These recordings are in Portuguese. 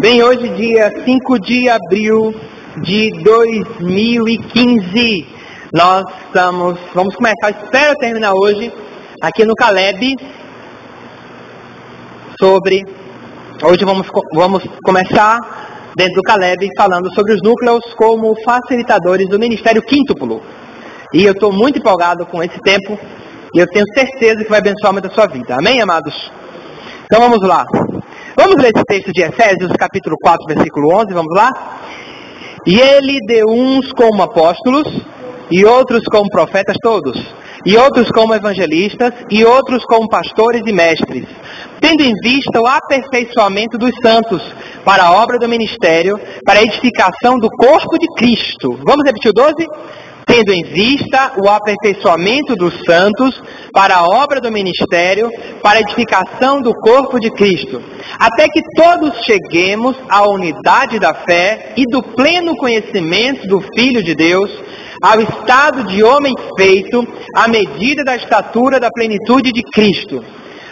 Bem, hoje, dia 5 de abril de 2015, nós estamos, vamos começar, espero terminar hoje, aqui no Caleb, sobre, hoje vamos, vamos começar dentro do Caleb falando sobre os núcleos como facilitadores do Ministério Quíntuplo. E eu estou muito empolgado com esse tempo e eu tenho certeza que vai abençoar muito a sua vida. Amém, amados? Então vamos lá. Vamos ler esse texto de Efésios, capítulo 4, versículo 11, vamos lá? E ele deu uns como apóstolos, e outros como profetas todos, e outros como evangelistas, e outros como pastores e mestres, tendo em vista o aperfeiçoamento dos santos, para a obra do ministério, para a edificação do corpo de Cristo. Vamos repetir o 12? Tendo em vista o aperfeiçoamento dos santos para a obra do ministério, para a edificação do corpo de Cristo, até que todos cheguemos à unidade da fé e do pleno conhecimento do Filho de Deus, ao estado de homem feito, à medida da estatura da plenitude de Cristo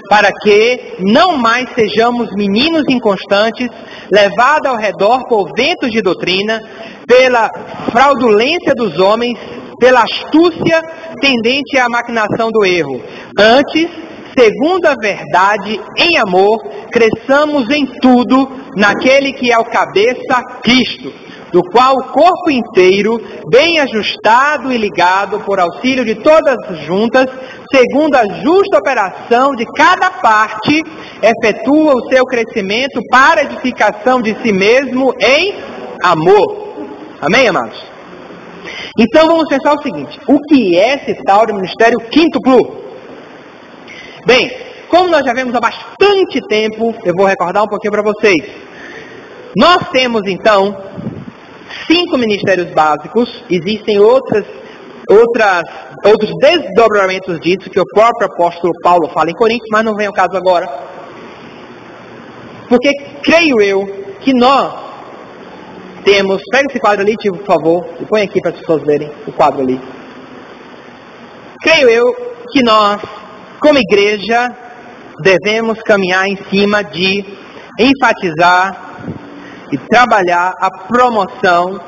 para que não mais sejamos meninos inconstantes, levados ao redor por ventos de doutrina, pela fraudulência dos homens, pela astúcia tendente à maquinação do erro. Antes, segundo a verdade, em amor, cresçamos em tudo naquele que é o cabeça, Cristo do qual o corpo inteiro, bem ajustado e ligado por auxílio de todas juntas, segundo a justa operação de cada parte, efetua o seu crescimento para edificação de si mesmo em amor. Amém, amados? Então vamos pensar o seguinte: o que é esse tal de ministério quíntuplo? Bem, como nós já vemos há bastante tempo, eu vou recordar um pouquinho para vocês. Nós temos então cinco ministérios básicos, existem outras, outras, outros desdobramentos disso que o próprio apóstolo Paulo fala em Coríntios, mas não vem ao caso agora. Porque creio eu que nós temos, pega esse quadro ali, tio, por favor, e põe aqui para as pessoas verem o quadro ali. Creio eu que nós, como igreja, devemos caminhar em cima de enfatizar e trabalhar a promoção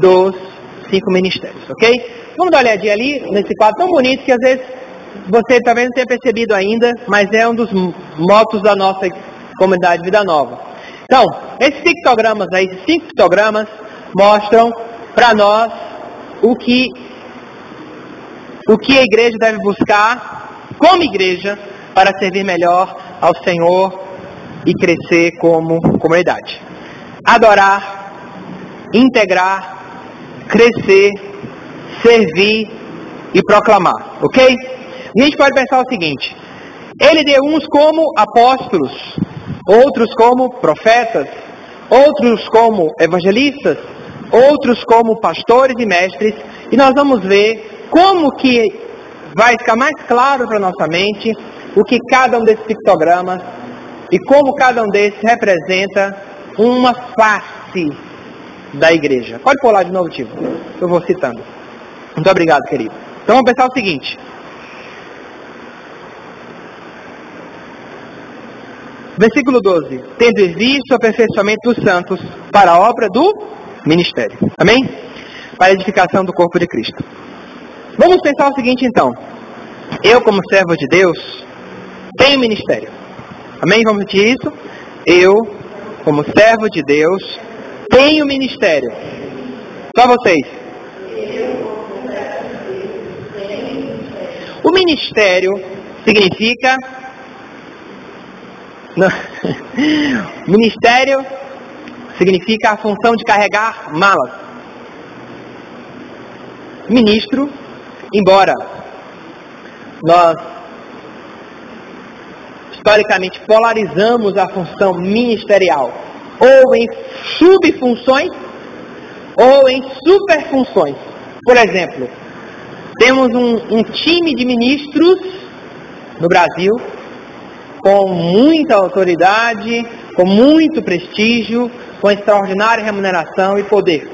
dos cinco ministérios, ok? Vamos dar uma olhadinha ali nesse quadro tão bonito que às vezes você talvez não tenha percebido ainda, mas é um dos motos da nossa comunidade Vida Nova. Então, esses pictogramas aí, esses cinco pictogramas mostram para nós o que o que a igreja deve buscar como igreja para servir melhor ao Senhor e crescer como comunidade adorar, integrar, crescer, servir e proclamar, ok? A gente pode pensar o seguinte: ele deu uns como apóstolos, outros como profetas, outros como evangelistas, outros como pastores e mestres, e nós vamos ver como que vai ficar mais claro para nossa mente o que cada um desses pictogramas e como cada um desses representa uma face da igreja. Pode pular de novo, tipo. Eu vou citando. Muito obrigado, querido. Então vamos pensar o seguinte. Versículo 12. Tendo visto o aperfeiçoamento dos santos para a obra do ministério. Amém? Para a edificação do corpo de Cristo. Vamos pensar o seguinte então. Eu, como servo de Deus, tenho ministério. Amém? Vamos repetir isso? Eu, como servo de Deus, tenho ministério. Só vocês. O ministério significa. ministério significa a função de carregar malas. Ministro, embora nós historicamente polarizamos a função ministerial ou em subfunções ou em superfunções. Por exemplo, temos um, um time de ministros no Brasil com muita autoridade, com muito prestígio, com extraordinária remuneração e poder.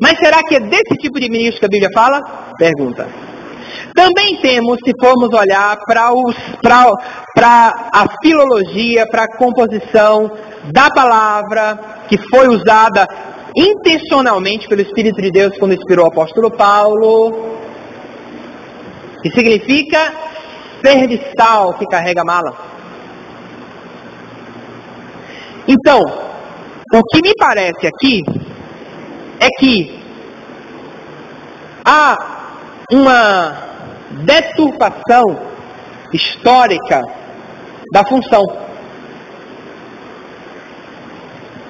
Mas será que é desse tipo de ministro que a Bíblia fala? Pergunta. Também temos, se formos olhar para a filologia, para a composição da palavra que foi usada intencionalmente pelo Espírito de Deus quando inspirou o apóstolo Paulo, que significa serviçal que carrega a mala. Então, o que me parece aqui é que há uma deturpação histórica da função.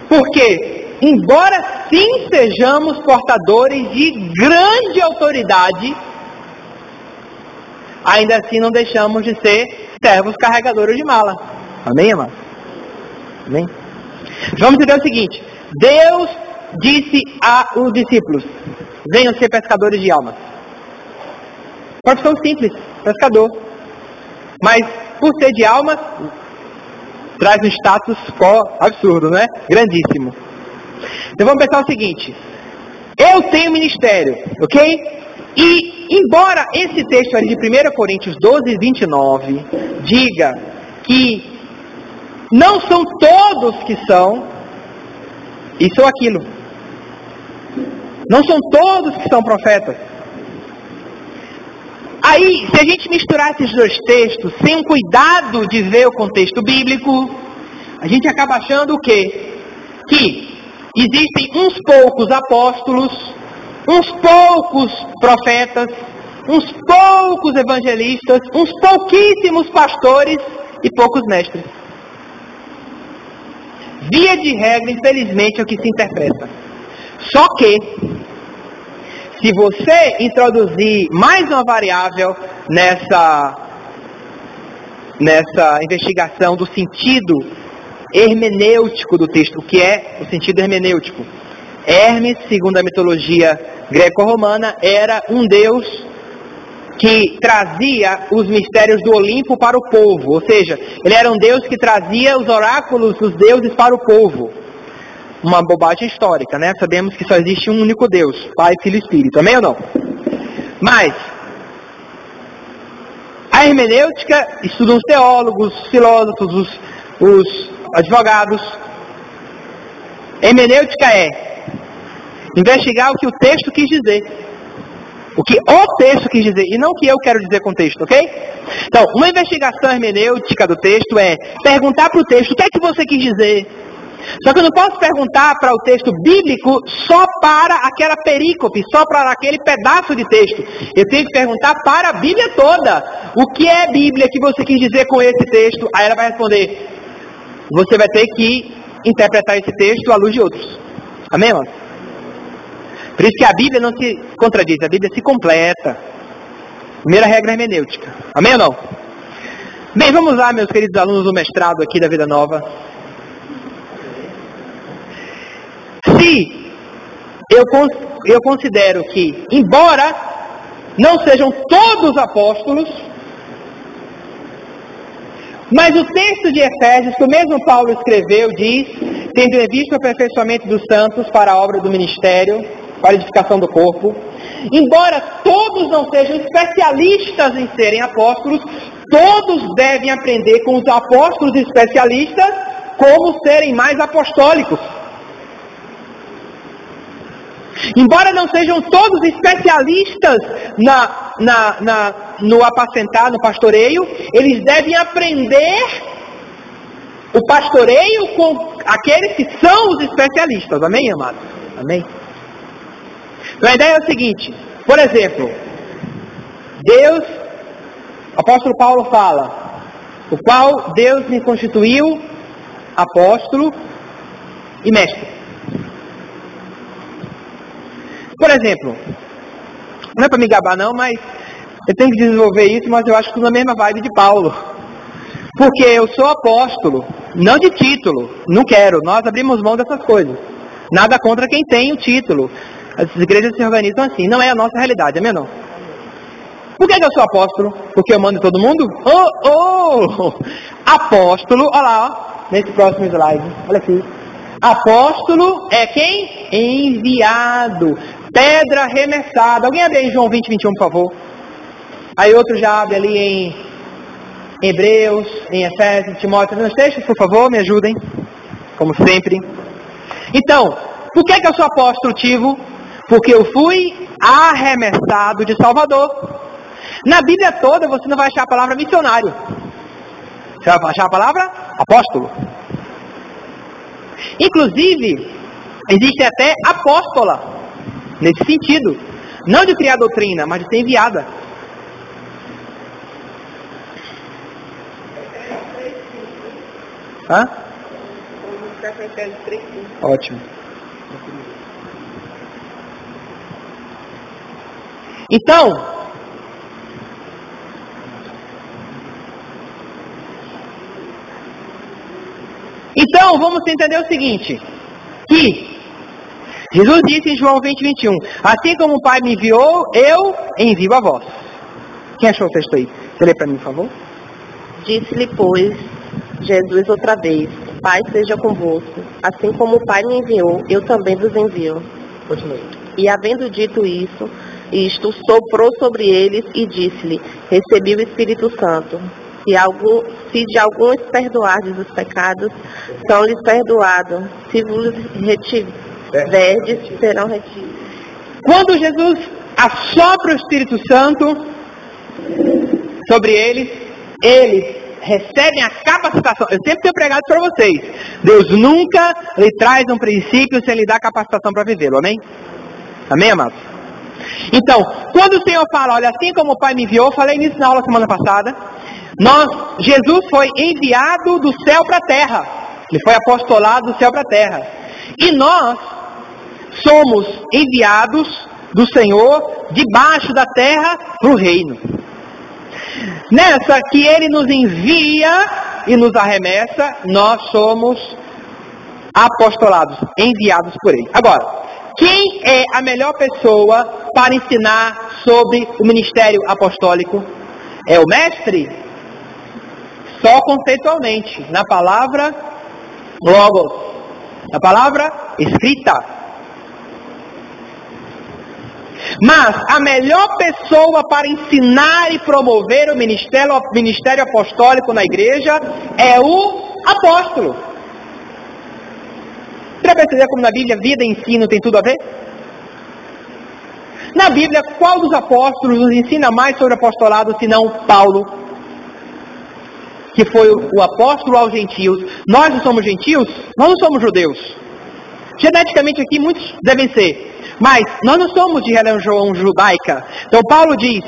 Porque, embora sim sejamos portadores de grande autoridade, ainda assim não deixamos de ser servos carregadores de mala. Amém, amado? Amém? Vamos entender o seguinte: Deus disse aos discípulos: venham ser pescadores de almas. Profissão simples, pescador. Mas por ser de almas, traz um status quo absurdo, né? Grandíssimo. Então vamos pensar o seguinte: eu tenho ministério, ok? E embora esse texto ali de 1 Coríntios 12, 29 diga que não são todos que são isso ou aquilo. Não são todos que são profetas. Aí, se a gente misturar esses dois textos sem um cuidado de ver o contexto bíblico, a gente acaba achando o quê? Que existem uns poucos apóstolos, uns poucos profetas, uns poucos evangelistas, uns pouquíssimos pastores e poucos mestres. Via de regra, infelizmente, é o que se interpreta. Só que, se você introduzir mais uma variável nessa, nessa investigação do sentido hermenêutico do texto, o que é o sentido hermenêutico? Hermes, segundo a mitologia greco-romana, era um deus que trazia os mistérios do Olimpo para o povo, ou seja, ele era um Deus que trazia os oráculos dos deuses para o povo. Uma bobagem histórica, né? Sabemos que só existe um único Deus, Pai, Filho e Espírito, amém ou não? Mas, a hermenêutica estudam os teólogos, os filósofos, os, os advogados. Hermenêutica é investigar o que o texto quis dizer. O que o texto quis dizer, e não o que eu quero dizer com o texto, ok? Então, uma investigação hermenêutica do texto é perguntar para o texto o que é que você quis dizer. Só que eu não posso perguntar para o texto bíblico só para aquela perícope, só para aquele pedaço de texto. Eu tenho que perguntar para a Bíblia toda. O que é Bíblia que você quis dizer com esse texto? Aí ela vai responder: você vai ter que interpretar esse texto à luz de outros. Amém, irmão? Por isso que a Bíblia não se contradiz, a Bíblia se completa. Primeira regra hermenêutica. Amém ou não? Bem, vamos lá, meus queridos alunos do mestrado aqui da Vida Nova. Se eu, eu considero que, embora não sejam todos apóstolos, mas o texto de Efésios, que o mesmo Paulo escreveu, diz, tendo em vista o aperfeiçoamento dos santos para a obra do ministério, para a edificação do corpo. Embora todos não sejam especialistas em serem apóstolos, todos devem aprender com os apóstolos especialistas como serem mais apostólicos. Embora não sejam todos especialistas na, na, na, no apacentar, no pastoreio, eles devem aprender o pastoreio com aqueles que são os especialistas. Amém, amados? Amém? Então a ideia é o seguinte, por exemplo, Deus, o apóstolo Paulo fala, o qual Deus me constituiu apóstolo e mestre. Por exemplo, não é para me gabar não, mas eu tenho que desenvolver isso, mas eu acho que na mesma vibe de Paulo. Porque eu sou apóstolo, não de título, não quero, nós abrimos mão dessas coisas. Nada contra quem tem o título. As igrejas se organizam assim, não é a nossa realidade, amém não? Por que, que eu sou apóstolo? Porque eu mando todo mundo? Oh, oh! Apóstolo, olha lá, ó, nesse próximo slide, olha aqui. Apóstolo é quem? Enviado. Pedra arremessada. Alguém abre aí João 20, 21, por favor. Aí outro já abre ali em Hebreus, em Efésios, Timóteo. Nos textos, por favor, me ajudem. Como sempre. Então, por que, que eu sou apóstolo tivo? Porque eu fui arremessado de Salvador. Na Bíblia toda você não vai achar a palavra missionário. Você vai achar a palavra apóstolo. Inclusive, existe até apóstola, nesse sentido. Não de criar doutrina, mas de ser enviada. Hã? Ótimo. Então, então vamos entender o seguinte, que Jesus disse em João 20, 21, assim como o Pai me enviou, eu envio a vós. Quem achou o texto aí? Você lê para mim, por favor? Disse-lhe, pois, Jesus outra vez, Pai seja convosco, assim como o Pai me enviou, eu também vos envio. Continue. E havendo dito isso, isto soprou sobre eles e disse-lhe, recebi o Espírito Santo. Se, algum, se de alguns perdoardes os pecados, são-lhes perdoados. Se vos retiverdes, serão retidos. Quando Jesus assopra o Espírito Santo sobre eles, eles recebem a capacitação. Eu sempre tenho pregado para vocês. Deus nunca lhe traz um princípio sem lhe dar capacitação para vivê-lo. Amém? Amém, amados? Então, quando o Senhor fala, olha, assim como o Pai me enviou, falei nisso na aula semana passada, nós, Jesus foi enviado do céu para a terra. Ele foi apostolado do céu para a terra. E nós somos enviados do Senhor debaixo da terra para o reino. Nessa que ele nos envia e nos arremessa, nós somos apostolados, enviados por ele. Agora, quem é a melhor pessoa para ensinar sobre o ministério apostólico? É o mestre? Só conceitualmente, na palavra logos, na palavra escrita. Mas a melhor pessoa para ensinar e promover o ministério, ministério apostólico na igreja é o apóstolo. Para perceber como na Bíblia vida e ensino tem tudo a ver? Na Bíblia, qual dos apóstolos nos ensina mais sobre apostolado, senão Paulo? Que foi o apóstolo aos gentios. Nós não somos gentios? Nós não somos judeus. Geneticamente aqui muitos devem ser. Mas nós não somos de religião judaica. Então Paulo diz,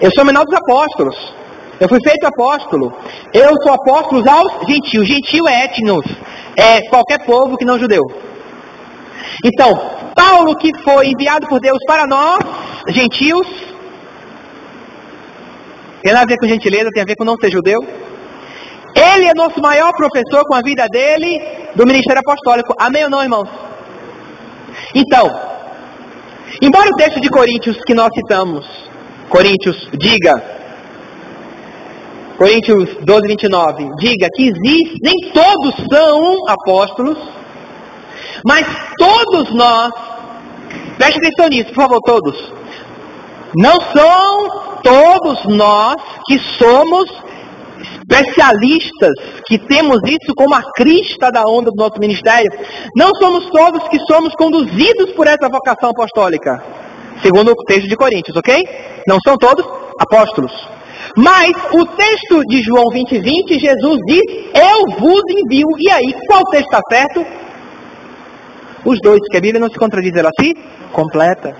eu sou menor dos apóstolos. Eu fui feito apóstolo. Eu sou apóstolo aos gentios. Gentio é etnos. É qualquer povo que não judeu. Então, Paulo que foi enviado por Deus para nós, gentios, tem nada a ver com gentileza, tem a ver com não ser judeu. Ele é nosso maior professor com a vida dele do ministério apostólico. Amém ou não, irmãos? Então, embora o texto de Coríntios que nós citamos, Coríntios diga, Coríntios 12, 29, diga que existe, nem todos são apóstolos, mas todos nós, preste atenção nisso, por favor, todos, não são todos nós que somos especialistas que temos isso como a crista da onda do nosso ministério, não somos todos que somos conduzidos por essa vocação apostólica, segundo o texto de Coríntios, ok? Não são todos apóstolos. Mas o texto de João 20, 20, Jesus diz, eu vos envio. E aí, qual texto está certo? Os dois, que a Bíblia não se contradiz, ela se completa.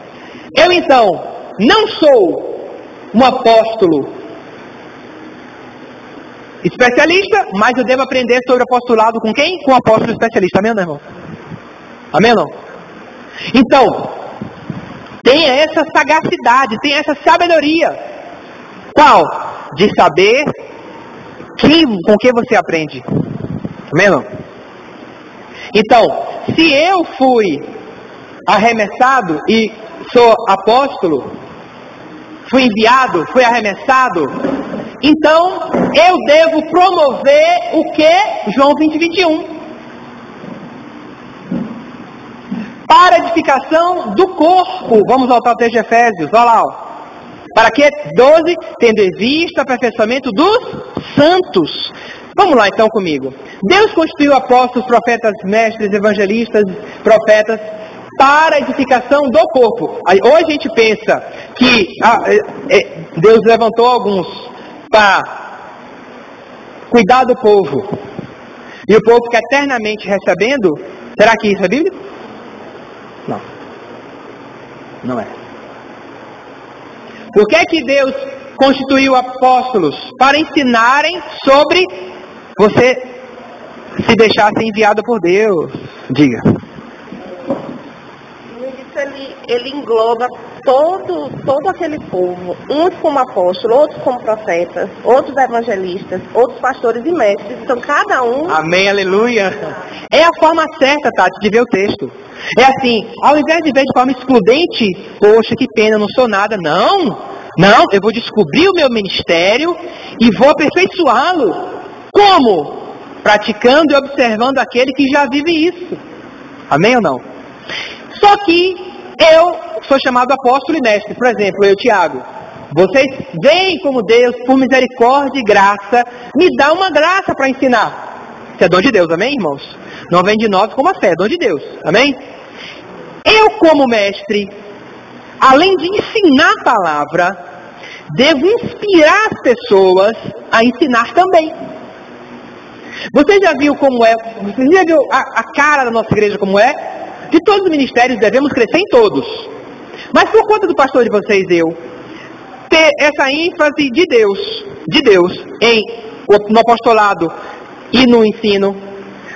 Eu então não sou um apóstolo especialista, mas eu devo aprender sobre apostolado com quem? Com o apóstolo especialista. Amém, irmão? Amém não? Então, tenha essa sagacidade, tenha essa sabedoria. Qual? De saber quem, com que você aprende. Amém não? Então, se eu fui arremessado e sou apóstolo, fui enviado, fui arremessado, então, eu devo promover o que? João 20, 21. Para edificação do corpo. Vamos voltar ao texto de Efésios, olha lá. Ó. Para que 12, tendo em vista o aperfeiçoamento dos santos. Vamos lá então comigo. Deus constituiu apóstolos, profetas, mestres, evangelistas, profetas para a edificação do corpo. Hoje a gente pensa que ah, é, é, Deus levantou alguns para cuidar do povo. E o povo que eternamente recebendo, será que isso é Bíblia? Não. Não é. Por que, que Deus constituiu apóstolos? Para ensinarem sobre você se deixar ser enviado por Deus. Diga. Isso ele, ele engloba todo, todo aquele povo, uns como apóstolos, outros como profetas, outros evangelistas, outros pastores e mestres. Então cada um. Amém, aleluia. É a forma certa, Tati, de ver o texto. É assim, ao invés de ver de forma excludente, poxa, que pena, não sou nada. Não, não, eu vou descobrir o meu ministério e vou aperfeiçoá-lo. Como? Praticando e observando aquele que já vive isso. Amém ou não? Só que eu sou chamado apóstolo e mestre. Por exemplo, eu, Tiago. Vocês veem como Deus, por misericórdia e graça, me dá uma graça para ensinar. Isso é dom de Deus, amém, irmãos? Não vem de nós como a fé, é dom de Deus, amém? Eu, como mestre, além de ensinar a palavra, devo inspirar as pessoas a ensinar também. Você já viu como é? Você já viu a, a cara da nossa igreja como é? De todos os ministérios devemos crescer em todos. Mas por conta do pastor de vocês, eu ter essa ênfase de Deus, de Deus, em no apostolado e no ensino.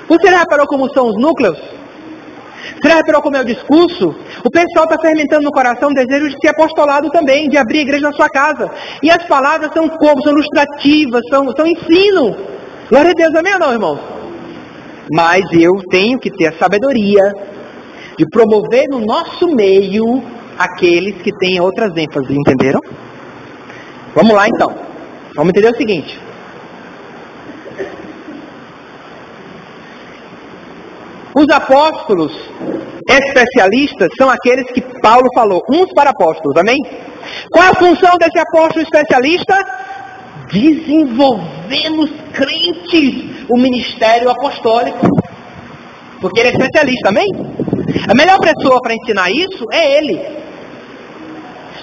Você já reparou como são os núcleos? Você já reparou como é o discurso? O pessoal está fermentando no coração o desejo de ser apostolado também, de abrir a igreja na sua casa. E as palavras são como? São ilustrativas, são, são ensino. Glória a Deus, amém ou não, irmãos? Mas eu tenho que ter a sabedoria de promover no nosso meio aqueles que têm outras ênfases, entenderam? Vamos lá então. Vamos entender o seguinte. Os apóstolos especialistas são aqueles que Paulo falou, uns para apóstolos, amém? Qual a função desse apóstolo especialista? desenvolver nos crentes o ministério apostólico. Porque ele é especialista, amém? A melhor pessoa para ensinar isso é ele.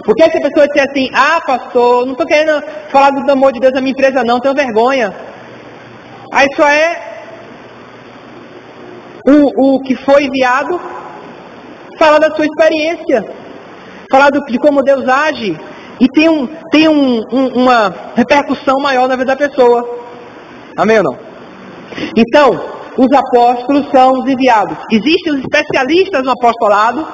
Porque se a pessoa disser assim, ah pastor, não estou querendo falar do amor de Deus na minha empresa não, tenho vergonha. Aí só é o, o que foi enviado falar da sua experiência, falar do, de como Deus age, e tem, um, tem um, um, uma repercussão maior na vida da pessoa. Amém ou não? Então, os apóstolos são os enviados. Existem os especialistas no apostolado,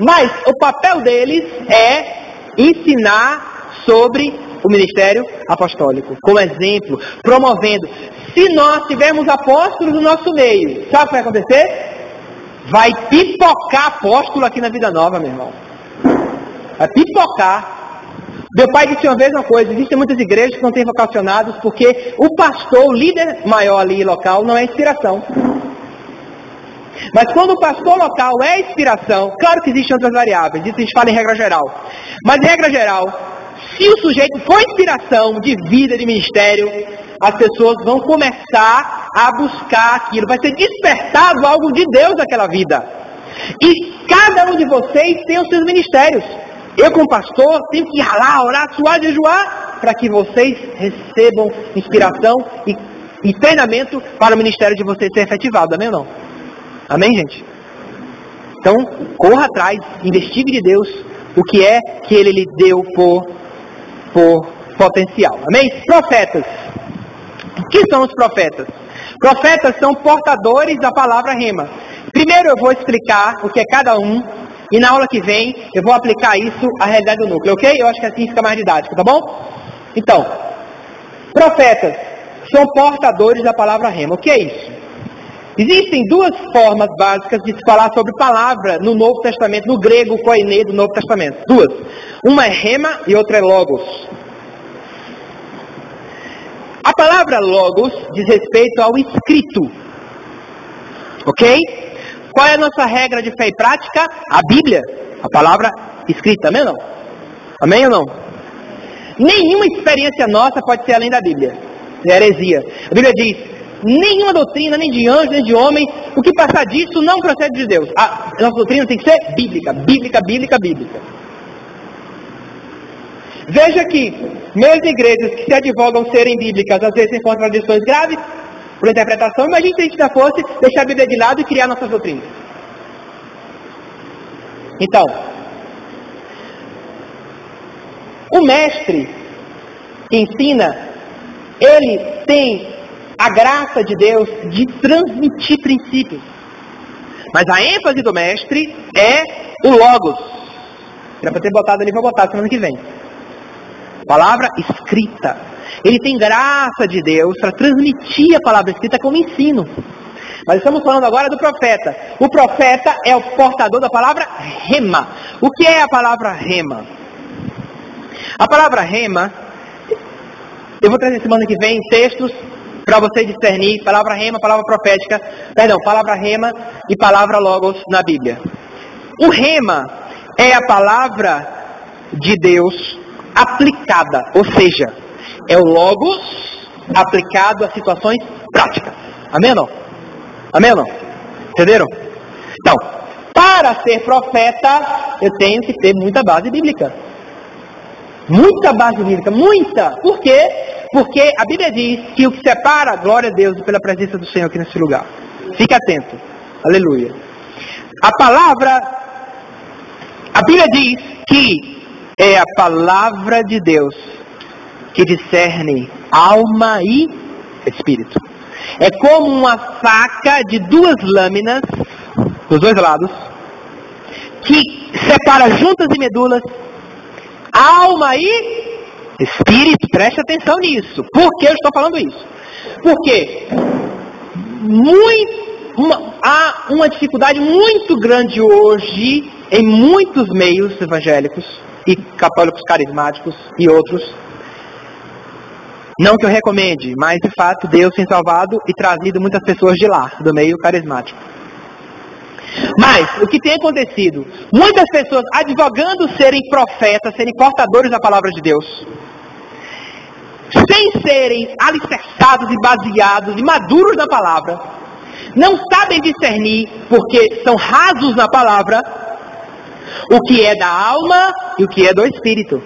mas o papel deles é ensinar sobre o ministério apostólico, como exemplo, promovendo. Se nós tivermos apóstolos no nosso meio, sabe o que vai acontecer? Vai pipocar apóstolo aqui na vida nova, meu irmão. Vai pipocar. Meu pai disse uma vez uma coisa, existem muitas igrejas que não têm vocacionados porque o pastor, o líder maior ali local, não é inspiração. Mas quando o pastor local é inspiração, claro que existem outras variáveis, isso a gente fala em regra geral. Mas em regra geral, se o sujeito for inspiração de vida, de ministério, as pessoas vão começar a buscar aquilo, vai ser despertado algo de Deus naquela vida. E cada um de vocês tem os seus ministérios. Eu, como pastor, tenho que ralar, orar, suar, jejuar, para que vocês recebam inspiração e, e, treinamento para o ministério de vocês ser efetivado. Amém ou não? Amém, gente? Então, corra atrás, investigue de Deus o que é que Ele lhe deu por, por potencial. Amém? Profetas. O que são os profetas? Profetas são portadores da palavra rema. Primeiro eu vou explicar o que é cada um e na aula que vem eu vou aplicar isso à realidade do núcleo, ok? Eu acho que assim fica mais didático, tá bom? Então, profetas são portadores da palavra rema. O que é isso? Existem duas formas básicas de se falar sobre palavra no Novo Testamento, no grego koine do Novo Testamento. Duas. Uma é rema e outra é logos. A palavra logos diz respeito ao escrito. Ok? Qual é a nossa regra de fé e prática? A Bíblia, a palavra escrita, amém ou não? Amém ou não? Nenhuma experiência nossa pode ser além da Bíblia. É heresia. A Bíblia diz, nenhuma doutrina, nem de anjo, nem de homem, o que passar disso não procede de Deus. A nossa doutrina tem que ser bíblica, bíblica, bíblica, bíblica. Veja que, mesmo igrejas que se advogam serem bíblicas, às vezes encontram tradições graves por interpretação. Imagine se a gente já fosse deixar a Bíblia de lado e criar nossas doutrinas. Então, o mestre que ensina, ele tem a graça de Deus de transmitir princípios. Mas a ênfase do mestre é o Logos. Era para ter botado ali, vou botar semana que vem. Palavra escrita. Ele tem graça de Deus para transmitir a palavra escrita como ensino. Mas estamos falando agora do profeta. O profeta é o portador da palavra rema. O que é a palavra rema? A palavra rema, eu vou trazer semana que vem textos para você discernir palavra rema, palavra profética, perdão, palavra rema e palavra logos na Bíblia. O rema é a palavra de Deus aplicada, ou seja, é o logos aplicado a situações práticas. Amém ou não? Amém ou não? Entenderam? Então, para ser profeta, eu tenho que ter muita base bíblica. Muita base bíblica, muita. Por quê? Porque a Bíblia diz que o que separa, glória a Deus, pela presença do Senhor aqui nesse lugar. Fique atento. Aleluia. A palavra, a Bíblia diz que é a palavra de Deus que discerne alma e espírito. É como uma faca de duas lâminas, dos dois lados, que separa juntas e medulas, alma e Espírito, preste atenção nisso. Por que eu estou falando isso? Porque muito, uma, há uma dificuldade muito grande hoje em muitos meios evangélicos e católicos carismáticos e outros. Não que eu recomende, mas de fato Deus tem salvado e trazido muitas pessoas de lá, do meio carismático. Mas o que tem acontecido? Muitas pessoas advogando serem profetas, serem portadores da palavra de Deus, sem serem alicerçados e baseados e maduros na palavra, não sabem discernir, porque são rasos na palavra, o que é da alma e o que é do espírito.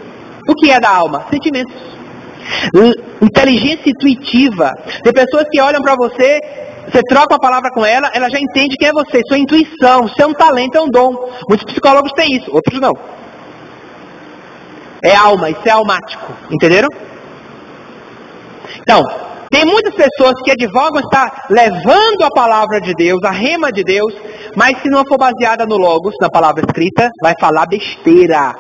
O que é da alma? Sentimentos. Inteligência intuitiva. Tem pessoas que olham para você, você troca a palavra com ela, ela já entende quem é você, sua intuição, seu é talento, é um dom. Muitos psicólogos têm isso, outros não. É alma, isso é almático, entenderam? Então, tem muitas pessoas que advogam estar levando a palavra de Deus, a rema de Deus, mas se não for baseada no Logos, na palavra escrita, vai falar besteira.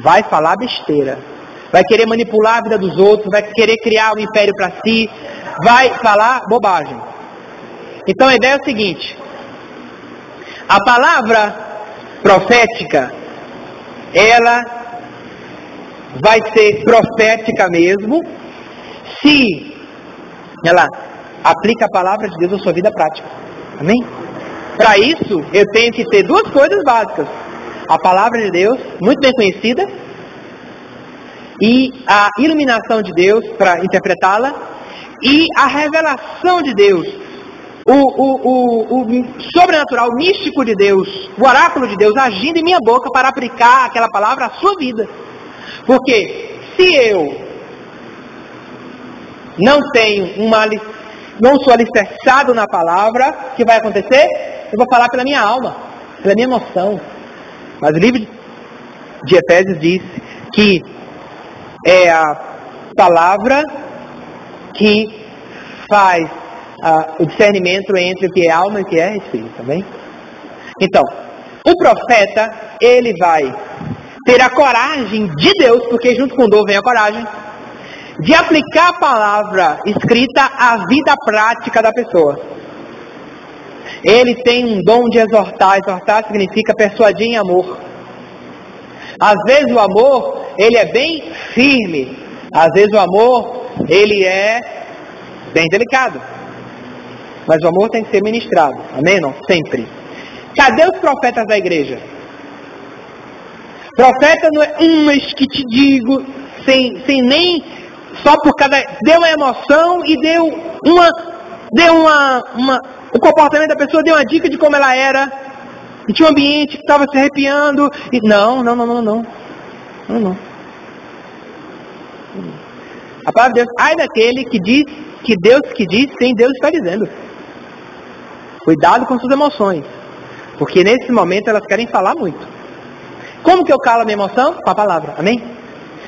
Vai falar besteira. Vai querer manipular a vida dos outros, vai querer criar um império para si, vai falar bobagem. Então a ideia é o seguinte: a palavra profética, ela vai ser profética mesmo, se ela aplica a palavra de Deus à sua vida prática. Amém? Para isso, eu tenho que ter duas coisas básicas. A palavra de Deus, muito bem conhecida, e a iluminação de Deus para interpretá-la, e a revelação de Deus, o, o, o, o, sobrenatural, o místico de Deus, o oráculo de Deus agindo em minha boca para aplicar aquela palavra à sua vida. Porque se eu não tenho uma não sou alicerçado na palavra, o que vai acontecer? Eu vou falar pela minha alma, pela minha emoção. Mas o livro de Efésios diz que é a palavra que faz uh, o discernimento entre o que é alma e o que é espírito, também. Então, o profeta, ele vai ter a coragem de Deus, porque junto com o dom vem a coragem, de aplicar a palavra escrita à vida prática da pessoa. Ele tem um dom de exortar. Exortar significa persuadir em amor. Às vezes o amor, ele é bem firme. Às vezes o amor, ele é bem delicado. Mas o amor tem que ser ministrado. Amém? Não? Sempre. Cadê os profetas da igreja? Profeta não é umas que te digo, sem, sem nem só por cada. Deu uma emoção e deu uma. Deu uma, uma. O comportamento da pessoa deu uma dica de como ela era. E tinha um ambiente que estava se arrepiando. E, não, não, não, não, não. Não, não. A palavra de Deus, ai daquele que diz que Deus que diz sem Deus está dizendo. Cuidado com suas emoções. Porque nesse momento elas querem falar muito. Como que eu calo a minha emoção? Com a palavra. Amém?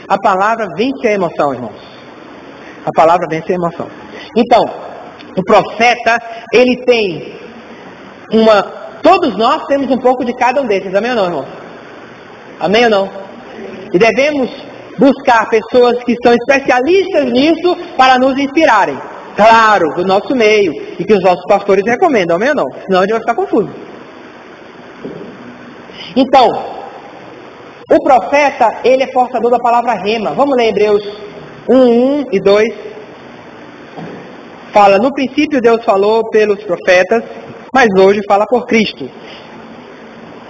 A palavra vence a emoção, irmãos. A palavra vence a emoção. Então, o profeta, ele tem uma. Todos nós temos um pouco de cada um desses. Amém ou não, irmãos? Amém ou não? E devemos buscar pessoas que são especialistas nisso para nos inspirarem. Claro, do nosso meio. E que os nossos pastores recomendam, amém ou não? Senão a gente vai ficar confuso. Então, o profeta, ele é portador da palavra rema. Vamos ler Hebreus 1, 1 e 2. Fala, no princípio Deus falou pelos profetas, mas hoje fala por Cristo.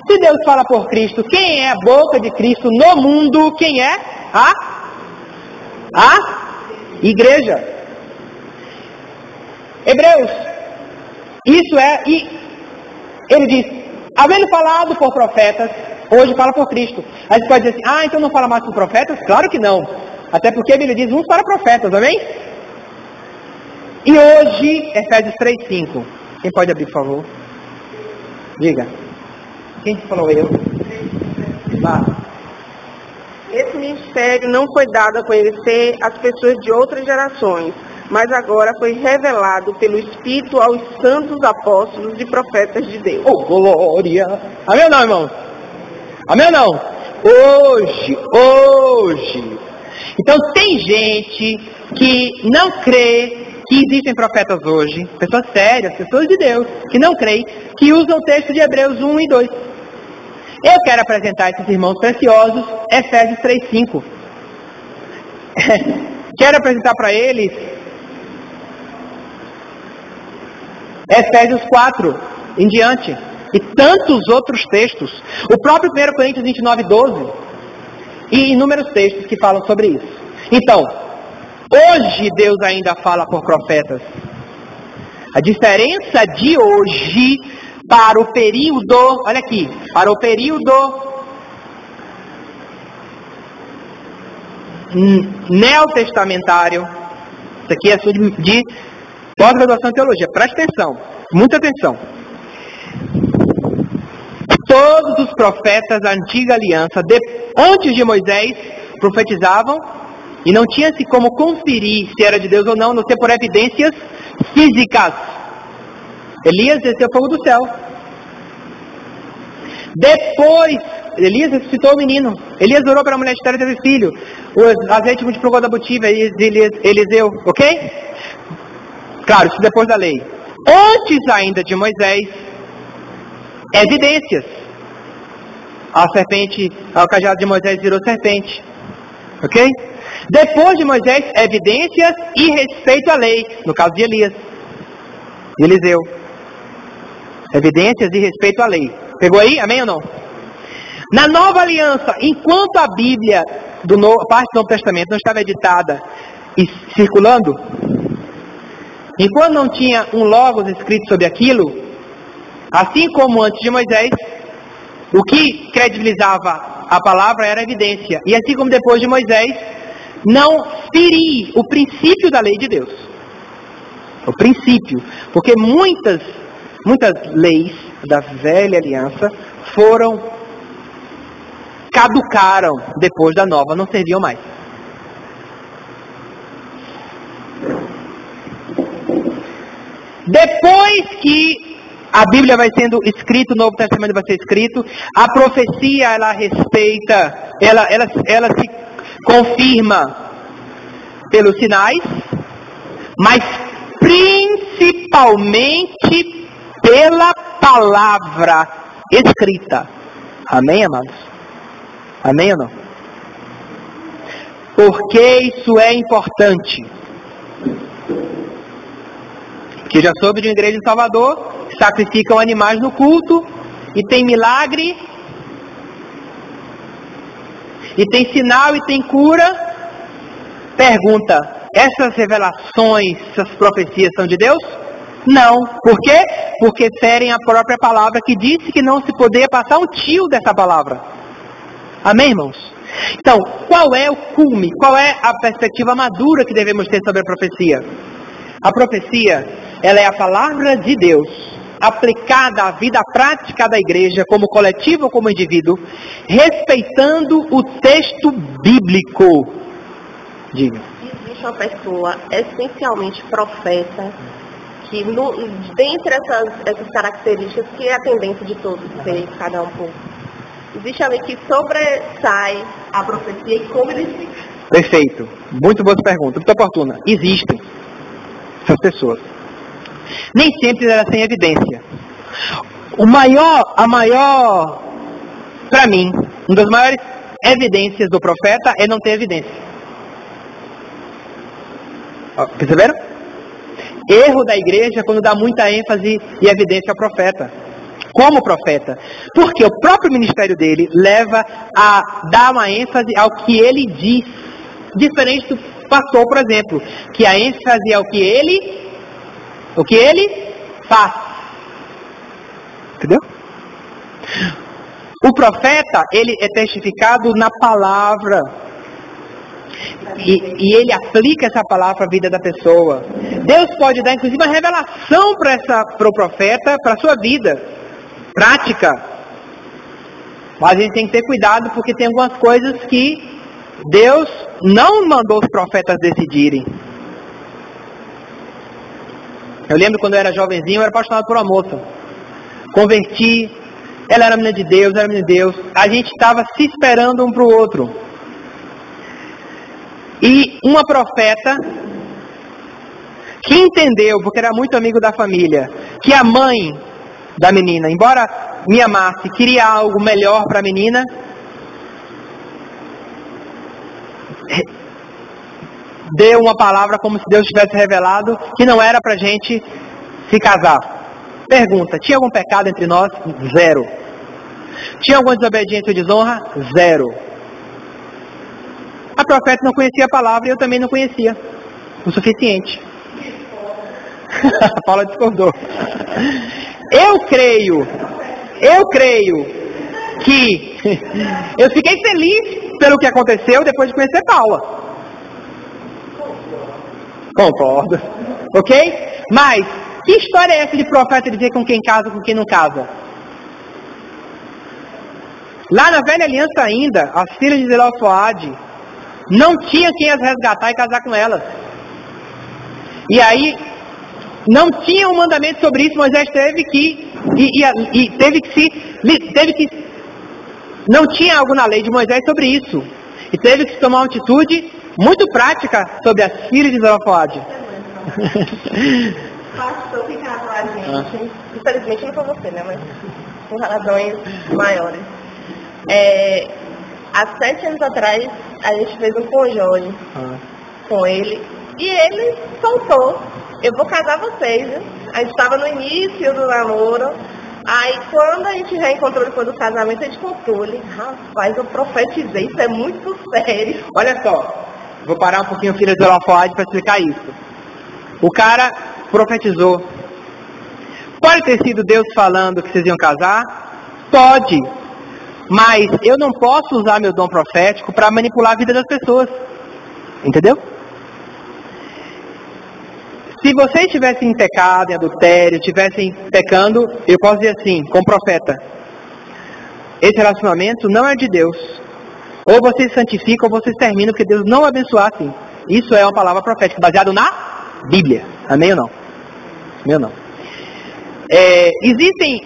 Se Deus fala por Cristo, quem é a boca de Cristo no mundo? Quem é? A? A? Igreja. Hebreus. Isso é, e ele diz, havendo falado por profetas, hoje fala por Cristo. Aí você pode dizer assim, ah, então não fala mais por profetas? Claro que não. Até porque a Bíblia diz uns para profetas, amém? E hoje, Efésios 3,5. Quem pode abrir, por favor? Diga. Quem falou eu? Vá. Esse ministério não foi dado a conhecer as pessoas de outras gerações, mas agora foi revelado pelo Espírito aos santos apóstolos e profetas de Deus. Oh, glória! Amém ou não, irmão? Amém ou não? Hoje, hoje. Então tem gente que não crê que existem profetas hoje, pessoas sérias, pessoas de Deus, que não creem, que usam o texto de Hebreus 1 e 2. Eu quero apresentar esses irmãos preciosos, Efésios 3,5. quero apresentar para eles Efésios 4 em diante. E tantos outros textos. O próprio 1 Coríntios 29, 12. E inúmeros textos que falam sobre isso. Então, hoje Deus ainda fala por profetas. A diferença de hoje para o período, olha aqui, para o período neotestamentário, isso aqui é de, de pós-graduação em teologia, preste atenção, muita atenção. Todos os profetas da antiga aliança, de, antes de Moisés, profetizavam e não tinha-se como conferir se era de Deus ou não, não ser por evidências físicas. Elias desceu fogo do céu. Depois, Elias ressuscitou o menino. Elias orou para a mulher de Tera teve filho. O azeite multiplicou da botiva, Eliseu, ok? Claro, isso depois da lei. Antes ainda de Moisés, evidências. A serpente, o cajado de Moisés virou serpente. Ok? Depois de Moisés, evidências e respeito à lei. No caso de Elias. E Eliseu. Evidências e respeito à lei. Pegou aí? Amém ou não? Na nova aliança, enquanto a Bíblia, do novo, parte do Novo Testamento, não estava editada e circulando, enquanto não tinha um logos escrito sobre aquilo, assim como antes de Moisés, o que credibilizava a palavra era a evidência. E assim como depois de Moisés, não ferir o princípio da lei de Deus. O princípio. Porque muitas, muitas leis da velha aliança foram caducaram depois da nova, não serviam mais. Depois que a Bíblia vai sendo escrita, o Novo Testamento vai ser escrito, a profecia ela respeita, ela, ela, ela se confirma pelos sinais, mas principalmente pela palavra escrita. Amém, amados? Amém ou não? Porque isso é importante. Que já soube de uma igreja em Salvador sacrificam animais no culto e tem milagre e tem sinal e tem cura. Pergunta: essas revelações, essas profecias são de Deus? Não. Por quê? Porque ferem a própria palavra que disse que não se poderia passar um tio dessa palavra. Amém, irmãos? Então, qual é o cume? Qual é a perspectiva madura que devemos ter sobre a profecia? A profecia, ela é a palavra de Deus aplicada à vida prática da igreja, como coletivo ou como indivíduo, respeitando o texto bíblico. Diga. Existe uma pessoa essencialmente profeta que, no, dentre essas, essas características, que é a tendência de todos ser cada um pouco, existe alguém que sobressai a profecia e como ele fica. Perfeito. Muito boa pergunta. Muito oportuna. Existem essas pessoas. Nem sempre elas têm evidência. O maior, a maior, para mim, uma das maiores evidências do profeta é não ter evidência. Perceberam? Erro da igreja quando dá muita ênfase e evidência ao profeta. Como profeta. Porque o próprio ministério dele leva a dar uma ênfase ao que ele diz. Diferente do pastor, por exemplo, que a ênfase é o que ele o que ele faz. Entendeu? O profeta, ele é testificado na palavra. E, e, ele aplica essa palavra à vida da pessoa. Deus pode dar, inclusive, uma revelação para o profeta, para a sua vida. Prática. Mas a gente tem que ter cuidado, porque tem algumas coisas que Deus não mandou os profetas decidirem. Eu lembro quando eu era jovenzinho, eu era apaixonado por uma moça. Converti, ela era menina de Deus, era menina de Deus. A gente estava se esperando um para o outro. E uma profeta que entendeu, porque era muito amigo da família, que a mãe da menina, embora me amasse, queria algo melhor para a menina, deu uma palavra como se Deus tivesse revelado que não era para gente se casar. Pergunta: tinha algum pecado entre nós? Zero. Tinha alguma desobediência ou desonra? Zero. A profeta não conhecia a palavra e eu também não conhecia o suficiente. Paula discordou. Eu creio, eu creio que eu fiquei feliz pelo que aconteceu depois de conhecer Paula. Concordo. Ok? Mas, que história é essa de profeta dizer com quem casa com quem não casa? Lá na velha aliança ainda, as filhas de Zelofoade não tinha quem as resgatar e casar com elas. E aí, não tinha um mandamento sobre isso, Moisés teve que, e, e, e teve que se, teve que, não tinha algo na lei de Moisés sobre isso. E teve que tomar uma atitude muito prática sobre as filhas de Zelofode. Pastor casou a gente, infelizmente não foi você, né, mas por razões maiores. É, há sete anos atrás, a gente fez um conjole ah. com ele e ele soltou. Eu vou casar vocês. A gente estava no início do namoro. Aí quando a gente reencontrou depois do casamento, a gente contou. Ele, rapaz, eu profetizei, isso é muito sério. Olha só, Vou parar um pouquinho o filho de Zelofoade para explicar isso. O cara profetizou. Pode ter sido Deus falando que vocês iam casar? Pode. Mas eu não posso usar meu dom profético para manipular a vida das pessoas. Entendeu? Se vocês estivessem em pecado, em adultério, estivessem pecando, eu posso dizer assim, como profeta, esse relacionamento não é de Deus. Ou vocês santificam ou vocês terminam, porque Deus não abençoar assim. Isso é uma palavra profética, baseado na Bíblia. Amém ou não? Amém ou não? É, existem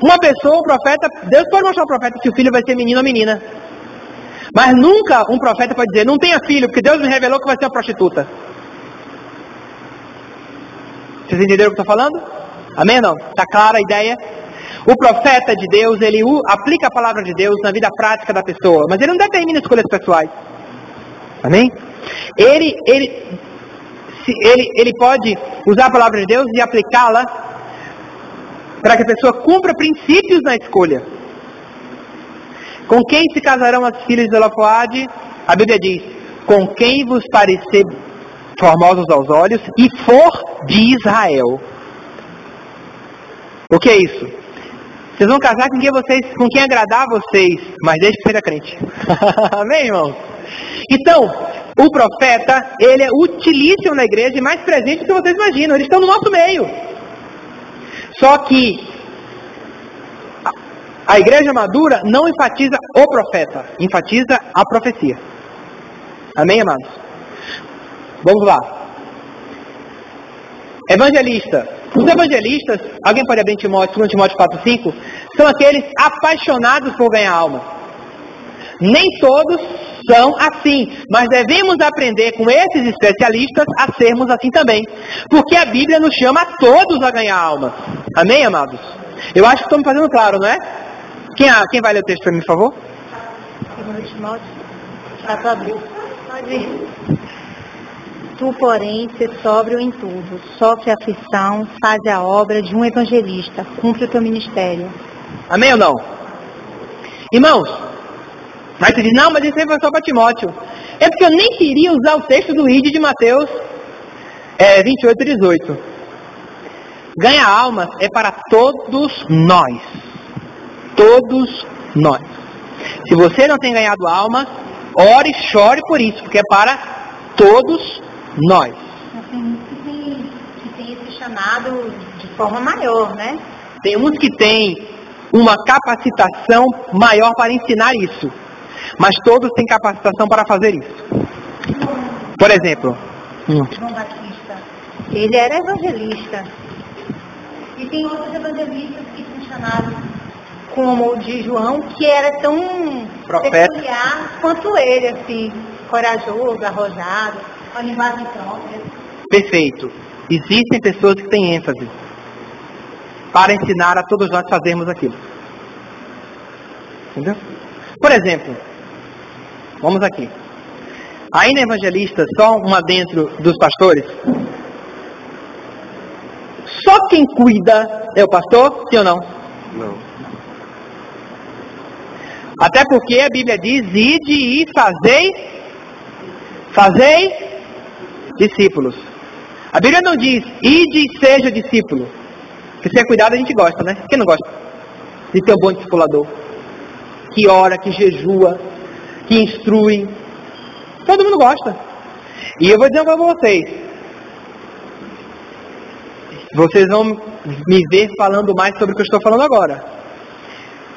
uma pessoa, um profeta, Deus pode mostrar ao profeta que o filho vai ser menino ou menina. Mas nunca um profeta pode dizer, não tenha filho, porque Deus me revelou que vai ser uma prostituta. Vocês entenderam o que eu estou falando? Amém ou não? Está clara a ideia? O profeta de Deus, ele aplica a palavra de Deus na vida prática da pessoa, mas ele não determina escolhas pessoais. Amém? Ele, ele, ele, ele pode usar a palavra de Deus e aplicá-la para que a pessoa cumpra princípios na escolha. Com quem se casarão as filhas de Zelofade? A Bíblia diz, com quem vos parecer formosos aos olhos e for de Israel. O que é isso? Vocês vão casar com quem vocês, com quem agradar a vocês, mas deixe que seja crente. Amém, irmãos? Então, o profeta, ele é utilíssimo na igreja e mais presente do que vocês imaginam. Eles estão no nosso meio. Só que a igreja madura não enfatiza o profeta, enfatiza a profecia. Amém, amados? Vamos lá. Evangelista. Os evangelistas, alguém pode abrir Timóteo, 2 Timóteo 4, 5, são aqueles apaixonados por ganhar alma. Nem todos são assim, mas devemos aprender com esses especialistas a sermos assim também. Porque a Bíblia nos chama a todos a ganhar alma. Amém, amados? Eu acho que estou me fazendo claro, não é? Quem, quem vai ler o texto para mim, por favor? 2 Timóteo 4, abril. Pode ir. Tu, porém, se sóbrio em tudo, sofre aflição, faz a obra de um evangelista, cumpre o teu ministério. Amém ou não? Irmãos, mas você diz, não, mas isso aí foi só para Timóteo. É porque eu nem queria usar o texto do ID de Mateus é, 28 e 18. Ganha almas é para todos nós. Todos nós. Se você não tem ganhado almas, ore chore por isso, porque é para todos nós. Tem uns que tem, tem esse chamado de forma maior, né? Tem uns que têm uma capacitação maior para ensinar isso. Mas todos têm capacitação para fazer isso. Por exemplo, hum, João Batista. Ele era evangelista. E tem outros evangelistas que são chamados como o de João, que era tão Profeta. peculiar quanto ele, assim, corajoso, arrojado, linguagem própria. perfeito. Existem pessoas que têm ênfase para ensinar a todos nós fazermos aquilo. Entendeu? Por exemplo, vamos aqui. Aí na evangelista, só uma dentro dos pastores. Só quem cuida é o pastor, sim ou não? Não. Até porque a Bíblia diz, ide e fazei, fazei discípulos. A Bíblia não diz, ide e seja discípulo. Porque se é cuidado a gente gosta, né? Quem não gosta? De ter um bom discipulador. Que ora, que jejua, que instrui. Todo mundo gosta. E eu vou dizer para vocês. Vocês vão me ver falando mais sobre o que eu estou falando agora.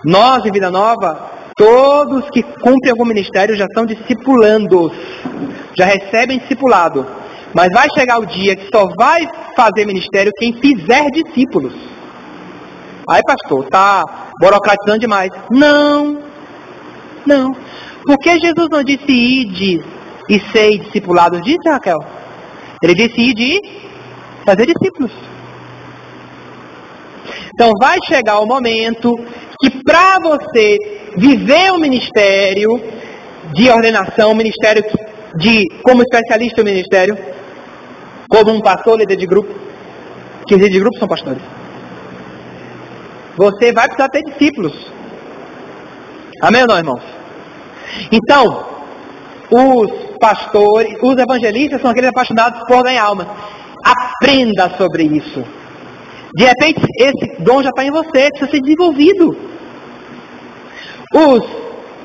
Nós, em Vida Nova, todos que cumprem algum ministério já são discipulandos, já recebem discipulado. Mas vai chegar o dia que só vai fazer ministério quem fizer discípulos. Aí, pastor, tá burocratizando demais. Não, não. Porque Jesus não disse ide e sei discipulados, disse Raquel? Ele disse ide e fazer discípulos. Então vai chegar o momento que para você viver o ministério de ordenação, ministério de como especialista no ministério, como um pastor, líder de grupo, que líder de grupo são pastores. Você vai precisar ter discípulos. Amém ou não, irmãos? Então, os pastores, os evangelistas são aqueles apaixonados por ganhar almas. Aprenda sobre isso. De repente, esse dom já está em você, precisa ser desenvolvido. Os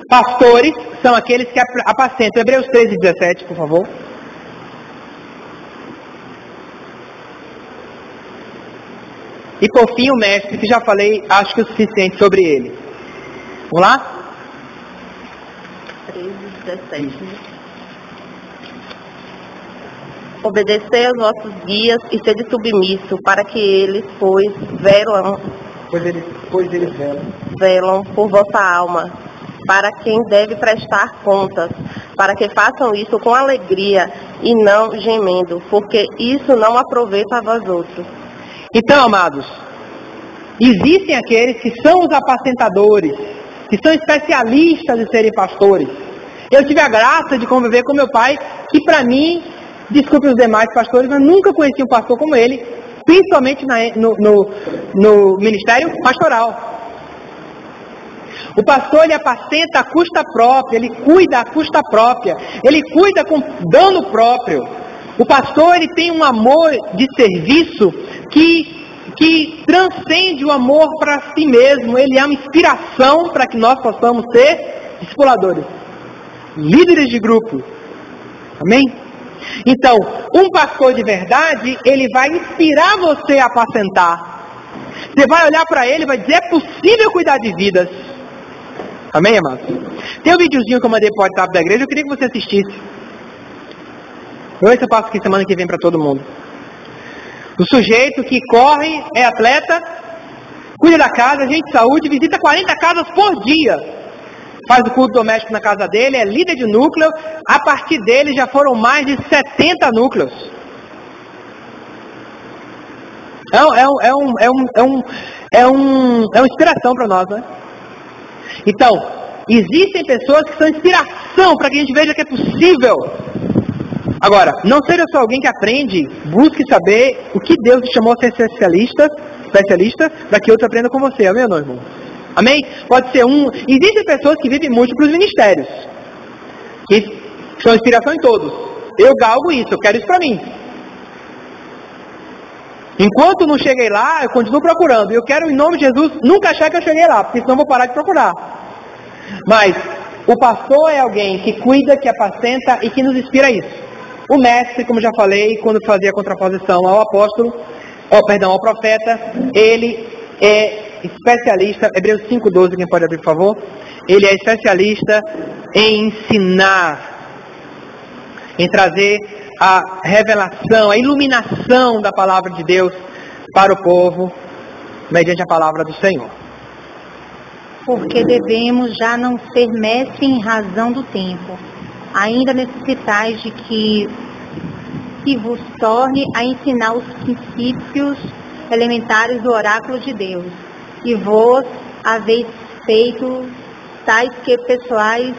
pastores são aqueles que apacentam. Hebreus 13, 17, por favor. E por fim, o mestre, que já falei, acho que é o suficiente sobre ele. Vamos lá? 13, 17. Obedecei aos vossos guias e sede submisso, para que eles, pois, velam, Pois eles, pois eles velam. velam por vossa alma, para quem deve prestar contas, para que façam isso com alegria e não gemendo, porque isso não aproveita a vós outros. Então, amados, existem aqueles que são os apacentadores, que são especialistas em serem pastores. Eu tive a graça de conviver com meu pai, que para mim, desculpe os demais pastores, mas nunca conheci um pastor como ele, principalmente na- no, no- no ministério pastoral. O pastor ele apacenta a custa própria, ele cuida a custa própria, ele cuida com dano próprio. O pastor ele tem um amor de serviço que que transcende o amor para si mesmo. Ele é uma inspiração para que nós possamos ser discipuladores, líderes de grupo. Amém? Então, um pastor de verdade, ele vai inspirar você a apacentar. Você vai olhar para ele e vai dizer, é possível cuidar de vidas. Amém, amados? Tem um videozinho que eu mandei para o WhatsApp da igreja, eu queria que você assistisse. Vamos ver se eu passo aqui semana que vem para todo mundo. O sujeito que corre, é atleta, cuida da casa, gente de saúde, visita 40 casas por dia. Faz o culto doméstico na casa dele, é líder de núcleo. A partir dele já foram mais de 70 núcleos. É, um, é, um, é, um, é, um, é, um, é, um, é uma inspiração para nós, né? Então, existem pessoas que são inspiração para que a gente veja que é possível Agora, não seja só alguém que aprende, busque saber o que Deus te chamou a ser especialista, especialista, para que outros aprendam com você. Amém, meu irmão? Amém? Pode ser um. Existem pessoas que vivem múltiplos ministérios, que são inspiração em todos. Eu galgo isso, eu quero isso para mim. Enquanto não cheguei lá, eu continuo procurando. Eu quero, em nome de Jesus, nunca achar que eu cheguei lá, porque senão vou parar de procurar. Mas o pastor é alguém que cuida, que apacenta e que nos inspira isso. O mestre, como já falei, quando fazia contraposição ao apóstolo, oh, perdão, ao profeta, ele é especialista, Hebreus 5,12, quem pode abrir, por favor? Ele é especialista em ensinar, em trazer a revelação, a iluminação da palavra de Deus para o povo, mediante a palavra do Senhor. Porque devemos já não ser mestre em razão do tempo ainda necessitais de que se vos torne a ensinar os princípios elementares do oráculo de Deus, e vos haveis feito tais que pessoais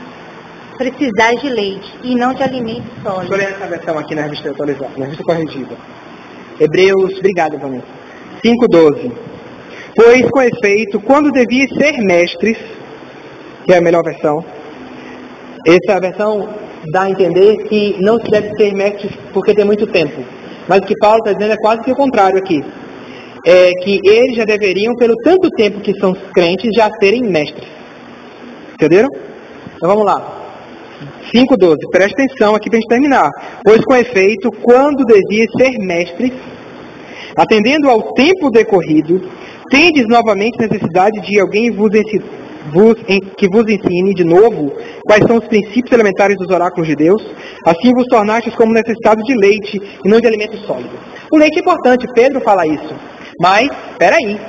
precisais de leite e não de alimento sólido. Estou lendo essa versão aqui na revista atualizada, na revista corrigida. Hebreus, obrigado, Vanessa. 5,12. Pois, com efeito, quando devia ser mestres, que é a melhor versão, essa versão dá a entender que não se deve ser mestre porque tem muito tempo. Mas o que Paulo está dizendo é quase que o contrário aqui. É que eles já deveriam, pelo tanto tempo que são crentes, já serem mestres. Entenderam? Então vamos lá. 5.12. Preste atenção aqui para a gente terminar. Pois com efeito, quando devia ser mestres, atendendo ao tempo decorrido, tendes novamente necessidade de alguém vos ensinar vos, que vos ensine de novo quais são os princípios elementares dos oráculos de Deus, assim vos tornastes como necessitados de leite e não de alimento sólido. O leite é importante, Pedro fala isso. Mas, peraí,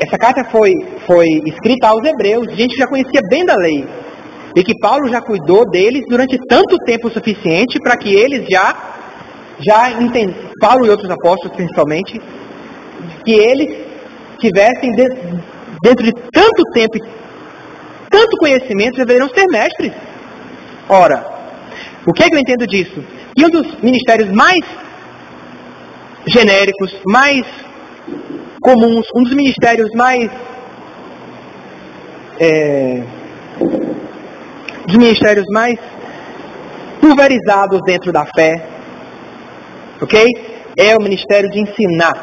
essa carta foi, foi escrita aos hebreus, gente já conhecia bem da lei. E que Paulo já cuidou deles durante tanto tempo suficiente para que eles já, já Paulo e outros apóstolos principalmente, que eles tivessem dentro de tanto tempo e tanto conhecimento, deveriam ser mestres. Ora, o que, é que eu entendo disso? E um dos ministérios mais genéricos, mais comuns, um dos ministérios mais é, dos ministérios mais pulverizados dentro da fé, ok? É o ministério de ensinar,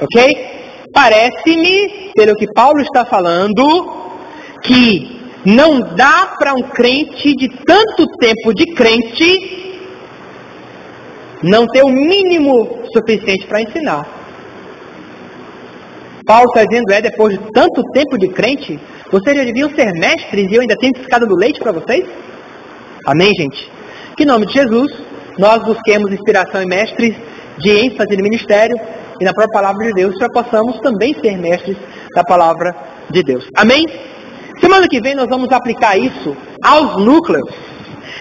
ok? Parece-me, pelo que Paulo está falando, que não dá para um crente de tanto tempo de crente não ter o mínimo suficiente para ensinar. Paulo está dizendo, é, depois de tanto tempo de crente, vocês já deviam ser mestres e eu ainda tenho escada do leite para vocês? Amém, gente? Que em nome de Jesus, nós busquemos inspiração em mestres de ênfase no ministério, e na própria palavra de Deus, já possamos também ser mestres da palavra de Deus. Amém? Semana que vem nós vamos aplicar isso aos núcleos.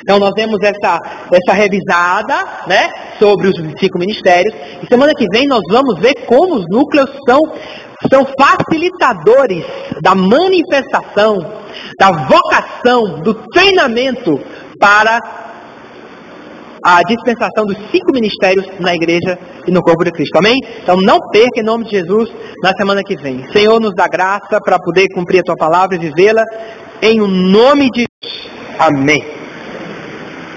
Então nós temos essa, essa revisada né, sobre os cinco ministérios. E semana que vem nós vamos ver como os núcleos são, são facilitadores da manifestação, da vocação, do treinamento para a dispensação dos cinco ministérios na igreja e no corpo de Cristo. Amém? Então não perca em nome de Jesus na semana que vem. Senhor, nos dá graça para poder cumprir a tua palavra e vivê-la em o nome de Jesus. Amém.